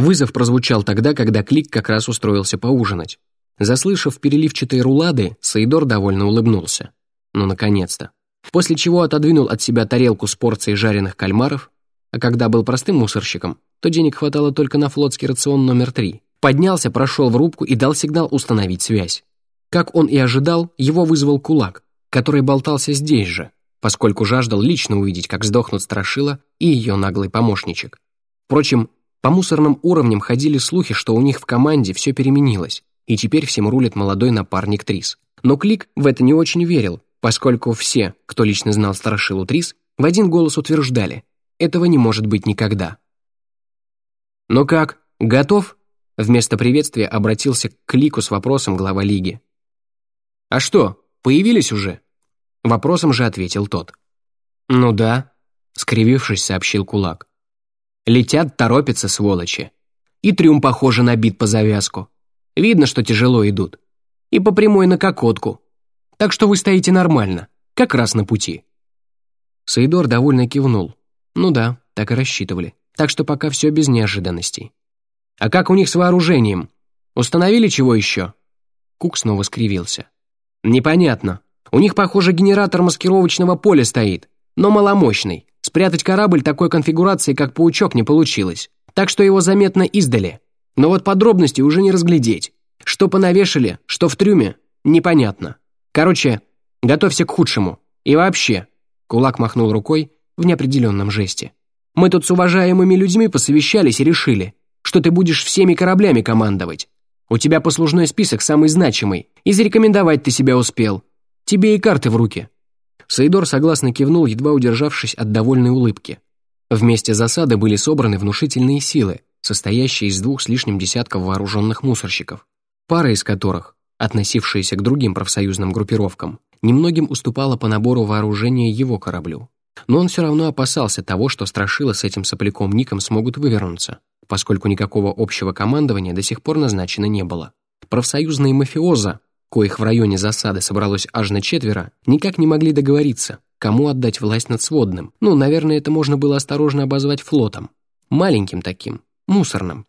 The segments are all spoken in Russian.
Вызов прозвучал тогда, когда Клик как раз устроился поужинать. Заслышав переливчатые рулады, Саидор довольно улыбнулся. Ну, наконец-то. После чего отодвинул от себя тарелку с порцией жареных кальмаров, а когда был простым мусорщиком, то денег хватало только на флотский рацион номер три. Поднялся, прошел в рубку и дал сигнал установить связь. Как он и ожидал, его вызвал кулак, который болтался здесь же, поскольку жаждал лично увидеть, как сдохнут Страшила и ее наглый помощничек. Впрочем, по мусорным уровням ходили слухи, что у них в команде все переменилось, и теперь всем рулит молодой напарник Трис. Но Клик в это не очень верил, поскольку все, кто лично знал Страшилу Трис, в один голос утверждали, этого не может быть никогда. «Ну как, готов?» Вместо приветствия обратился к Клику с вопросом глава лиги. «А что, появились уже?» Вопросом же ответил тот. «Ну да», — скривившись, сообщил кулак. «Летят, торопятся, сволочи. И трюм, похоже, набит по завязку. Видно, что тяжело идут. И по прямой на кокотку. Так что вы стоите нормально, как раз на пути». Саидор довольно кивнул. «Ну да, так и рассчитывали. Так что пока все без неожиданностей». «А как у них с вооружением? Установили чего еще?» Кук снова скривился. «Непонятно. У них, похоже, генератор маскировочного поля стоит, но маломощный. Спрятать корабль такой конфигурации, как паучок, не получилось. Так что его заметно издали. Но вот подробности уже не разглядеть. Что понавешали, что в трюме, непонятно. Короче, готовься к худшему. И вообще...» Кулак махнул рукой в неопределенном жесте. «Мы тут с уважаемыми людьми посовещались и решили, что ты будешь всеми кораблями командовать. У тебя послужной список самый значимый, и зарекомендовать ты себя успел. Тебе и карты в руки». Саидор согласно кивнул, едва удержавшись от довольной улыбки. Вместе засады были собраны внушительные силы, состоящие из двух с лишним десятков вооруженных мусорщиков, пара из которых, относившаяся к другим профсоюзным группировкам, немногим уступала по набору вооружения его кораблю. Но он все равно опасался того, что Страшила с этим сопляком Ником смогут вывернуться, поскольку никакого общего командования до сих пор назначено не было. Профсоюзные мафиоза, коих в районе засады собралось аж на четверо, никак не могли договориться, кому отдать власть над сводным. Ну, наверное, это можно было осторожно обозвать флотом. Маленьким таким, мусорным.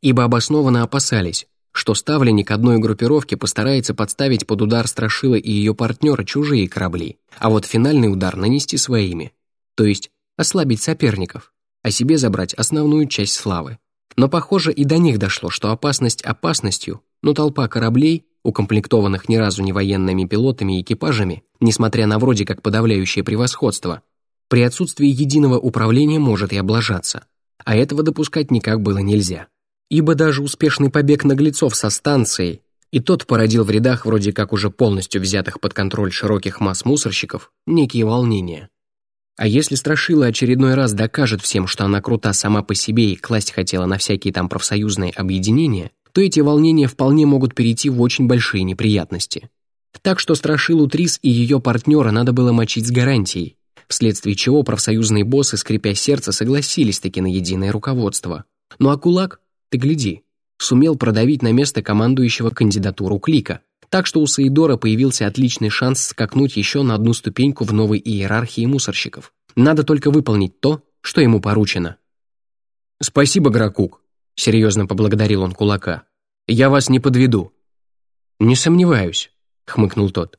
Ибо обоснованно опасались, что ставленник одной группировки постарается подставить под удар Страшила и ее партнера чужие корабли, а вот финальный удар нанести своими. То есть ослабить соперников, а себе забрать основную часть славы. Но, похоже, и до них дошло, что опасность опасностью, но толпа кораблей, укомплектованных ни разу не военными пилотами и экипажами, несмотря на вроде как подавляющее превосходство, при отсутствии единого управления может и облажаться, а этого допускать никак было нельзя. Ибо даже успешный побег наглецов со станцией и тот породил в рядах вроде как уже полностью взятых под контроль широких масс мусорщиков некие волнения. А если Страшила очередной раз докажет всем, что она крута сама по себе и класть хотела на всякие там профсоюзные объединения, то эти волнения вполне могут перейти в очень большие неприятности. Так что Страшилу Трис и ее партнера надо было мочить с гарантией, вследствие чего профсоюзные боссы, скрипя сердце, согласились таки на единое руководство. Ну а кулак, ты гляди, сумел продавить на место командующего кандидатуру Клика, так что у Саидора появился отличный шанс скакнуть еще на одну ступеньку в новой иерархии мусорщиков. Надо только выполнить то, что ему поручено. «Спасибо, Гракук», — серьезно поблагодарил он кулака. «Я вас не подведу». «Не сомневаюсь», — хмыкнул тот.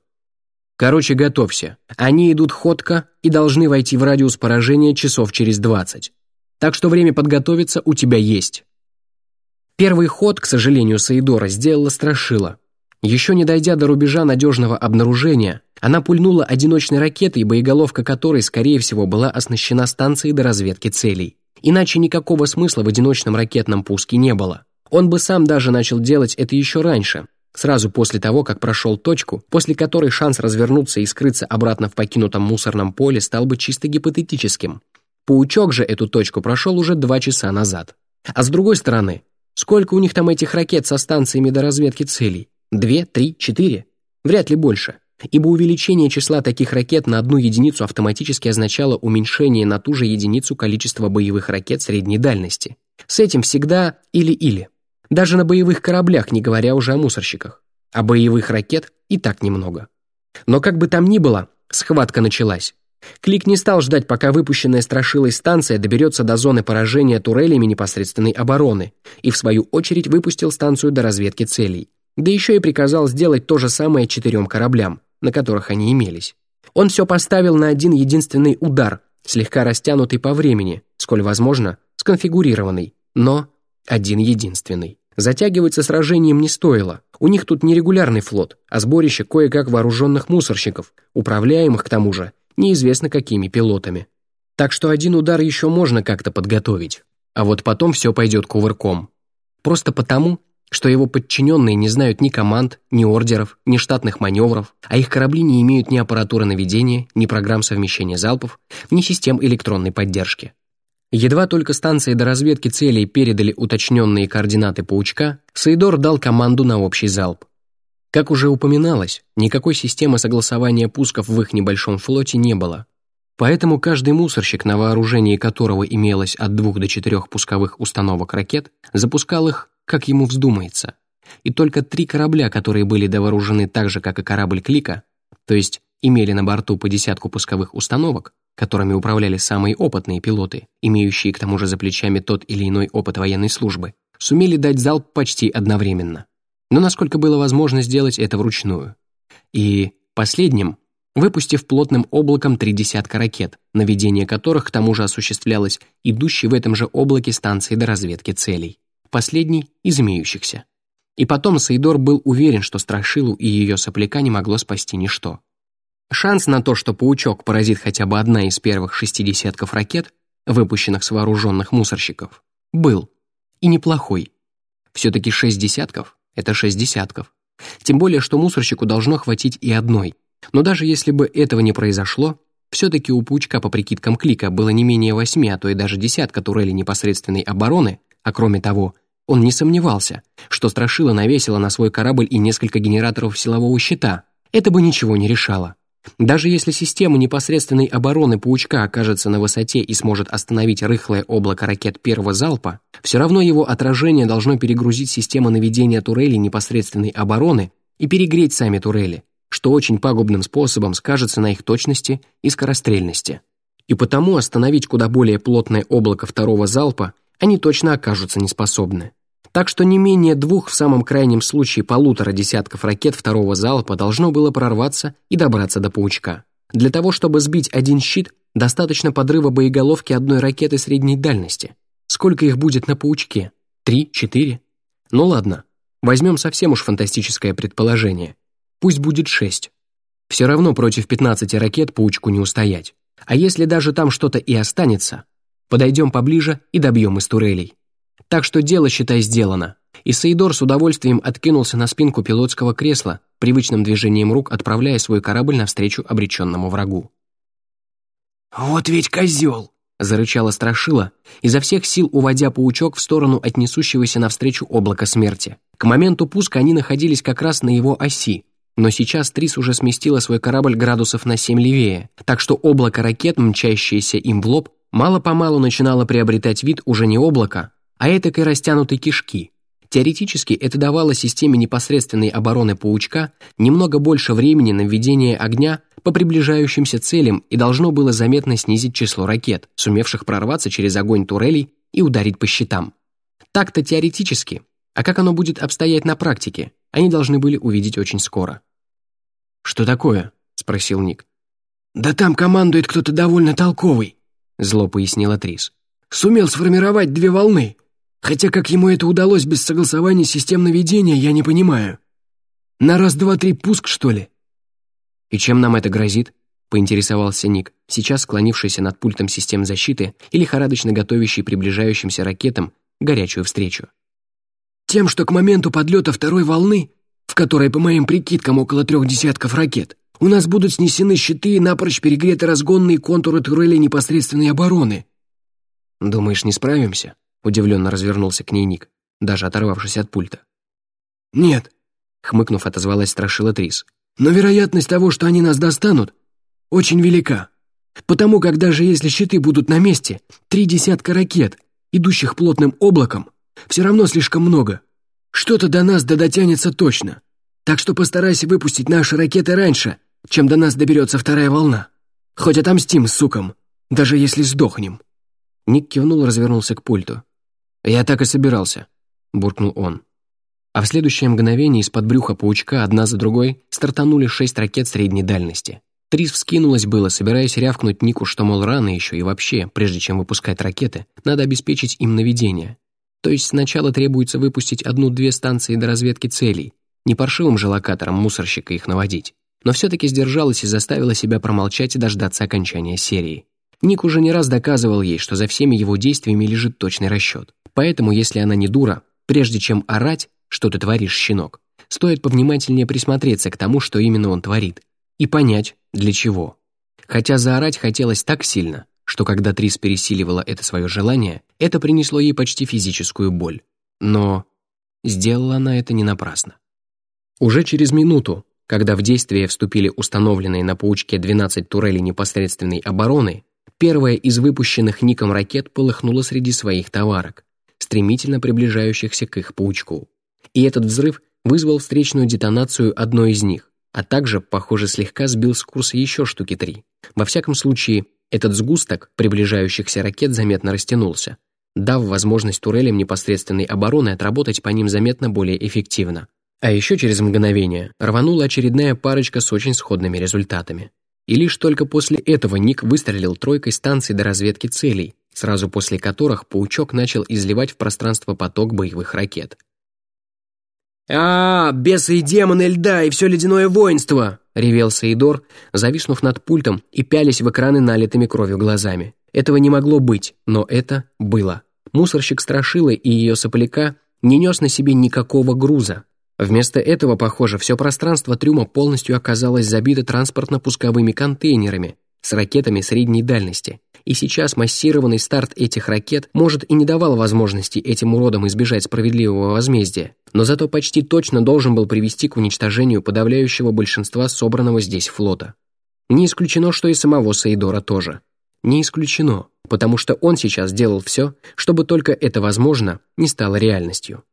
«Короче, готовься. Они идут ходко и должны войти в радиус поражения часов через двадцать. Так что время подготовиться у тебя есть». Первый ход, к сожалению, Саидора сделала Страшила, еще не дойдя до рубежа надежного обнаружения, она пульнула одиночной ракетой, боеголовка которой, скорее всего, была оснащена станцией до разведки целей. Иначе никакого смысла в одиночном ракетном пуске не было. Он бы сам даже начал делать это еще раньше, сразу после того, как прошел точку, после которой шанс развернуться и скрыться обратно в покинутом мусорном поле стал бы чисто гипотетическим. Паучок же эту точку прошел уже два часа назад. А с другой стороны, сколько у них там этих ракет со станциями до разведки целей? Две, три, четыре? Вряд ли больше, ибо увеличение числа таких ракет на одну единицу автоматически означало уменьшение на ту же единицу количества боевых ракет средней дальности. С этим всегда или-или. Даже на боевых кораблях, не говоря уже о мусорщиках. А боевых ракет и так немного. Но как бы там ни было, схватка началась. Клик не стал ждать, пока выпущенная страшилой станция доберется до зоны поражения турелями непосредственной обороны, и в свою очередь выпустил станцию до разведки целей. Да еще и приказал сделать то же самое четырем кораблям, на которых они имелись. Он все поставил на один единственный удар, слегка растянутый по времени, сколь возможно, сконфигурированный, но один единственный. Затягивать сражением не стоило. У них тут не регулярный флот, а сборище кое-как вооруженных мусорщиков, управляемых, к тому же, неизвестно какими пилотами. Так что один удар еще можно как-то подготовить. А вот потом все пойдет кувырком. Просто потому, что его подчиненные не знают ни команд, ни ордеров, ни штатных маневров, а их корабли не имеют ни аппаратуры наведения, ни программ совмещения залпов, ни систем электронной поддержки. Едва только станции до разведки целей передали уточненные координаты паучка, Саидор дал команду на общий залп. Как уже упоминалось, никакой системы согласования пусков в их небольшом флоте не было. Поэтому каждый мусорщик, на вооружении которого имелось от двух до четырех пусковых установок ракет, запускал их, как ему вздумается. И только три корабля, которые были довооружены так же, как и корабль Клика, то есть имели на борту по десятку пусковых установок, которыми управляли самые опытные пилоты, имеющие к тому же за плечами тот или иной опыт военной службы, сумели дать залп почти одновременно но насколько было возможно сделать это вручную. И последним, выпустив плотным облаком три десятка ракет, наведение которых к тому же осуществлялось идущей в этом же облаке станции до разведки целей. Последний из имеющихся. И потом Сейдор был уверен, что Страшилу и ее сопляка не могло спасти ничто. Шанс на то, что паучок поразит хотя бы одна из первых шести десятков ракет, выпущенных с вооруженных мусорщиков, был. И неплохой. Все-таки шесть десятков это шесть десятков. Тем более, что мусорщику должно хватить и одной. Но даже если бы этого не произошло, все-таки у Паучка по прикидкам Клика было не менее восьми, а то и даже десятка турелей непосредственной обороны, а кроме того, он не сомневался, что Страшила навесила на свой корабль и несколько генераторов силового щита. Это бы ничего не решало. Даже если система непосредственной обороны паучка окажется на высоте и сможет остановить рыхлое облако ракет первого залпа, все равно его отражение должно перегрузить систему наведения турели непосредственной обороны и перегреть сами турели, что очень пагубным способом скажется на их точности и скорострельности. И потому остановить куда более плотное облако второго залпа они точно окажутся неспособны. Так что не менее двух, в самом крайнем случае полутора десятков ракет второго залпа должно было прорваться и добраться до паучка. Для того, чтобы сбить один щит, достаточно подрыва боеголовки одной ракеты средней дальности. Сколько их будет на паучке? Три? Четыре? Ну ладно, возьмем совсем уж фантастическое предположение. Пусть будет шесть. Все равно против 15 ракет паучку не устоять. А если даже там что-то и останется, подойдем поближе и добьем из турелей. Так что дело, считай, сделано. И Саидор с удовольствием откинулся на спинку пилотского кресла, привычным движением рук отправляя свой корабль навстречу обреченному врагу. «Вот ведь козел!» — зарычала Страшила, изо всех сил уводя паучок в сторону от несущегося навстречу облака смерти. К моменту пуска они находились как раз на его оси, но сейчас Трис уже сместила свой корабль градусов на семь левее, так что облако ракет, мчащееся им в лоб, мало-помалу начинало приобретать вид уже не облака, а этакой растянутой кишки. Теоретически это давало системе непосредственной обороны паучка немного больше времени на введение огня по приближающимся целям и должно было заметно снизить число ракет, сумевших прорваться через огонь турелей и ударить по щитам. Так-то теоретически, а как оно будет обстоять на практике, они должны были увидеть очень скоро. «Что такое?» — спросил Ник. «Да там командует кто-то довольно толковый», — зло пояснила Трис. «Сумел сформировать две волны. Хотя как ему это удалось без согласования систем наведения, я не понимаю. На раз-два-три пуск, что ли? И чем нам это грозит? Поинтересовался Ник, сейчас склонившийся над пультом систем защиты и лихорадочно готовящий приближающимся ракетам горячую встречу. Тем, что к моменту подлета второй волны, в которой, по моим прикидкам, около трех десятков ракет, у нас будут снесены щиты и напрочь перегреты разгонные контуры турели непосредственной обороны. Думаешь, не справимся? Удивленно развернулся к ней Ник, даже оторвавшись от пульта. «Нет», — хмыкнув, отозвалась Страшила Трис. «Но вероятность того, что они нас достанут, очень велика. Потому как даже если щиты будут на месте, три десятка ракет, идущих плотным облаком, все равно слишком много. Что-то до нас да дотянется точно. Так что постарайся выпустить наши ракеты раньше, чем до нас доберется вторая волна». Хоть отомстим сукам, даже если сдохнем». Ник кивнул и развернулся к пульту. «Я так и собирался», — буркнул он. А в следующее мгновение из-под брюха паучка одна за другой стартанули шесть ракет средней дальности. Трис вскинулась было, собираясь рявкнуть Нику, что, мол, рано еще и вообще, прежде чем выпускать ракеты, надо обеспечить им наведение. То есть сначала требуется выпустить одну-две станции до разведки целей, не паршивым же локатором мусорщика их наводить. Но все-таки сдержалась и заставила себя промолчать и дождаться окончания серии. Ник уже не раз доказывал ей, что за всеми его действиями лежит точный расчет. Поэтому, если она не дура, прежде чем орать, что ты творишь, щенок, стоит повнимательнее присмотреться к тому, что именно он творит, и понять, для чего. Хотя заорать хотелось так сильно, что когда Трис пересиливала это свое желание, это принесло ей почти физическую боль. Но сделала она это не напрасно. Уже через минуту, когда в действие вступили установленные на паучке 12 турелей непосредственной обороны, первая из выпущенных Ником ракет полыхнула среди своих товарок, стремительно приближающихся к их паучку. И этот взрыв вызвал встречную детонацию одной из них, а также, похоже, слегка сбил с курса еще штуки три. Во всяком случае, этот сгусток приближающихся ракет заметно растянулся, дав возможность турелям непосредственной обороны отработать по ним заметно более эффективно. А еще через мгновение рванула очередная парочка с очень сходными результатами. И лишь только после этого Ник выстрелил тройкой станций до разведки целей, сразу после которых паучок начал изливать в пространство поток боевых ракет. «А, бесы и демоны льда и все ледяное воинство!» — ревел Саидор, зависнув над пультом и пялись в экраны налитыми кровью глазами. Этого не могло быть, но это было. Мусорщик Страшилы и ее сопляка не нес на себе никакого груза, Вместо этого, похоже, все пространство трюма полностью оказалось забито транспортно-пусковыми контейнерами с ракетами средней дальности. И сейчас массированный старт этих ракет, может, и не давал возможности этим уродам избежать справедливого возмездия, но зато почти точно должен был привести к уничтожению подавляющего большинства собранного здесь флота. Не исключено, что и самого Саидора тоже. Не исключено, потому что он сейчас делал все, чтобы только это, возможно, не стало реальностью.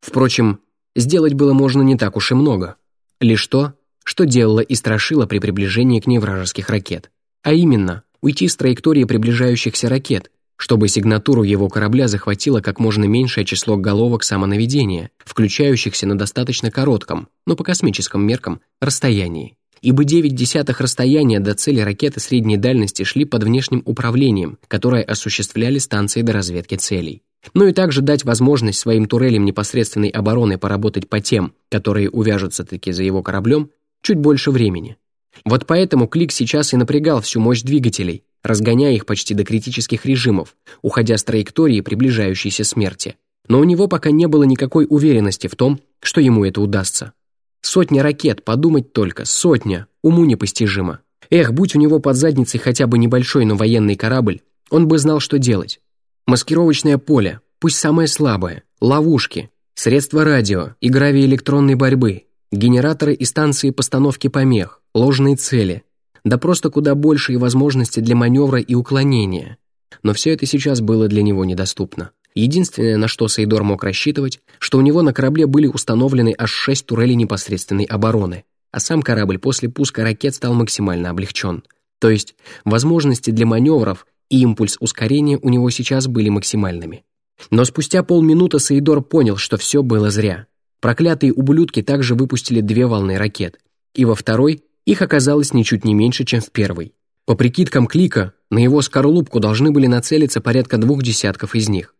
Впрочем, сделать было можно не так уж и много. Лишь то, что делала и страшила при приближении к ней вражеских ракет. А именно, уйти с траектории приближающихся ракет, чтобы сигнатуру его корабля захватило как можно меньшее число головок самонаведения, включающихся на достаточно коротком, но по космическим меркам, расстоянии. Ибо 9 десятых расстояния до цели ракеты средней дальности шли под внешним управлением, которое осуществляли станции до разведки целей но и также дать возможность своим турелям непосредственной обороны поработать по тем, которые увяжутся-таки за его кораблем, чуть больше времени. Вот поэтому Клик сейчас и напрягал всю мощь двигателей, разгоняя их почти до критических режимов, уходя с траектории приближающейся смерти. Но у него пока не было никакой уверенности в том, что ему это удастся. Сотня ракет, подумать только, сотня, уму непостижимо. Эх, будь у него под задницей хотя бы небольшой, но военный корабль, он бы знал, что делать. Маскировочное поле, пусть самое слабое, ловушки, средства радио. И гравиэлектронной борьбы, генераторы и станции постановки помех, ложные цели, да просто куда большие возможности для маневра и уклонения. Но все это сейчас было для него недоступно. Единственное, на что Сейдор мог рассчитывать, что у него на корабле были установлены аж шесть турелей непосредственной обороны, а сам корабль после пуска ракет стал максимально облегчен. То есть возможности для маневров и импульс ускорения у него сейчас были максимальными. Но спустя полминуты Саидор понял, что все было зря. Проклятые ублюдки также выпустили две волны ракет, и во второй их оказалось ничуть не меньше, чем в первой. По прикидкам Клика, на его скорлупку должны были нацелиться порядка двух десятков из них.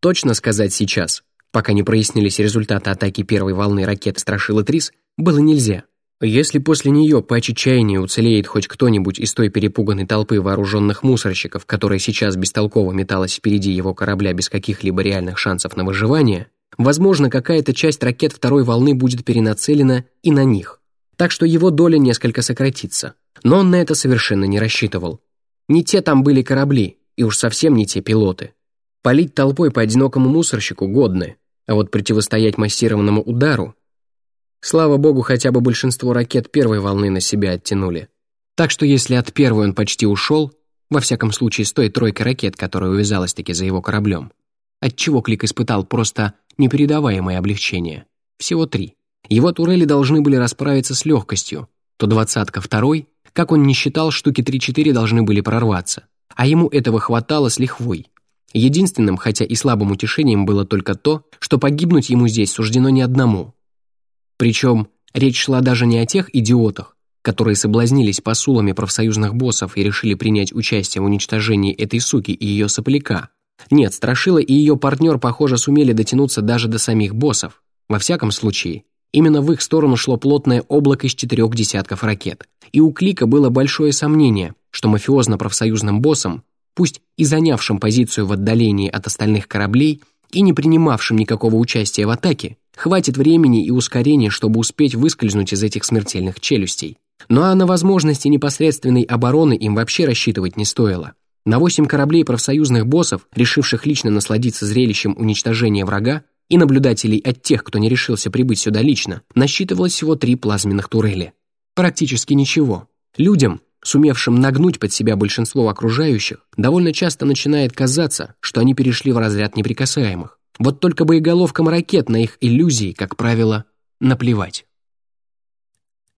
Точно сказать сейчас, пока не прояснились результаты атаки первой волны ракет Страшила Трис, было нельзя. Если после нее по отчаянию уцелеет хоть кто-нибудь из той перепуганной толпы вооруженных мусорщиков, которая сейчас бестолково металась впереди его корабля без каких-либо реальных шансов на выживание, возможно, какая-то часть ракет второй волны будет перенацелена и на них. Так что его доля несколько сократится. Но он на это совершенно не рассчитывал. Не те там были корабли, и уж совсем не те пилоты. Полить толпой по одинокому мусорщику годны, а вот противостоять массированному удару Слава богу, хотя бы большинство ракет первой волны на себя оттянули. Так что если от первой он почти ушел, во всяком случае с той тройкой ракет, которая увязалась-таки за его кораблем, отчего Клик испытал просто непередаваемое облегчение. Всего три. Его турели должны были расправиться с легкостью, то двадцатка второй, Как он не считал, штуки 3-4 должны были прорваться. А ему этого хватало с лихвой. Единственным, хотя и слабым утешением было только то, что погибнуть ему здесь суждено не одному. Причем речь шла даже не о тех идиотах, которые соблазнились посулами профсоюзных боссов и решили принять участие в уничтожении этой суки и ее сопляка. Нет, Страшила и ее партнер, похоже, сумели дотянуться даже до самих боссов. Во всяком случае, именно в их сторону шло плотное облако из четырех десятков ракет. И у Клика было большое сомнение, что мафиозно-профсоюзным боссам, пусть и занявшим позицию в отдалении от остальных кораблей и не принимавшим никакого участия в атаке, хватит времени и ускорения, чтобы успеть выскользнуть из этих смертельных челюстей. Ну а на возможности непосредственной обороны им вообще рассчитывать не стоило. На восемь кораблей профсоюзных боссов, решивших лично насладиться зрелищем уничтожения врага, и наблюдателей от тех, кто не решился прибыть сюда лично, насчитывалось всего три плазменных турели. Практически ничего. Людям, сумевшим нагнуть под себя большинство окружающих, довольно часто начинает казаться, что они перешли в разряд неприкасаемых. Вот только боеголовкам ракет на их иллюзии, как правило, наплевать.